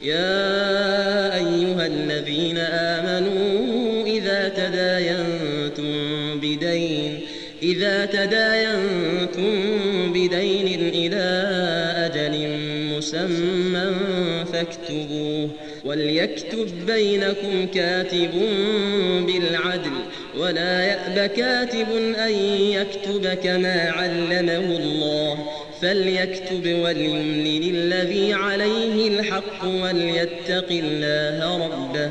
يا أيها الذين آمنوا إذا تداينتم بدين إذا تداينتم بدين إلى مسمى فاكتبوه. وليكتب بينكم كاتب بالعدل ولا يأب كاتب أن يكتب كما علمه الله. فليكتب وليملل الذي عليه الحق وليتق الله ربه.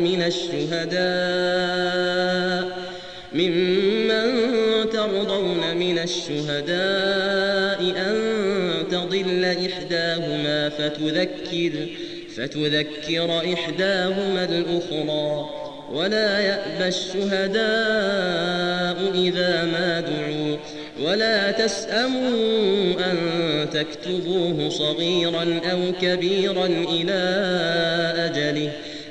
من الشهداء ممن ترضون من الشهداء أن تضل إحداهما فتذكر فتذكر إحداهما الأخرى. ولا يأبى الشهداء إذا ما دعوا. ولا تسأموا أن تكتبوه صغيرا أو كبيرا إلى أجله.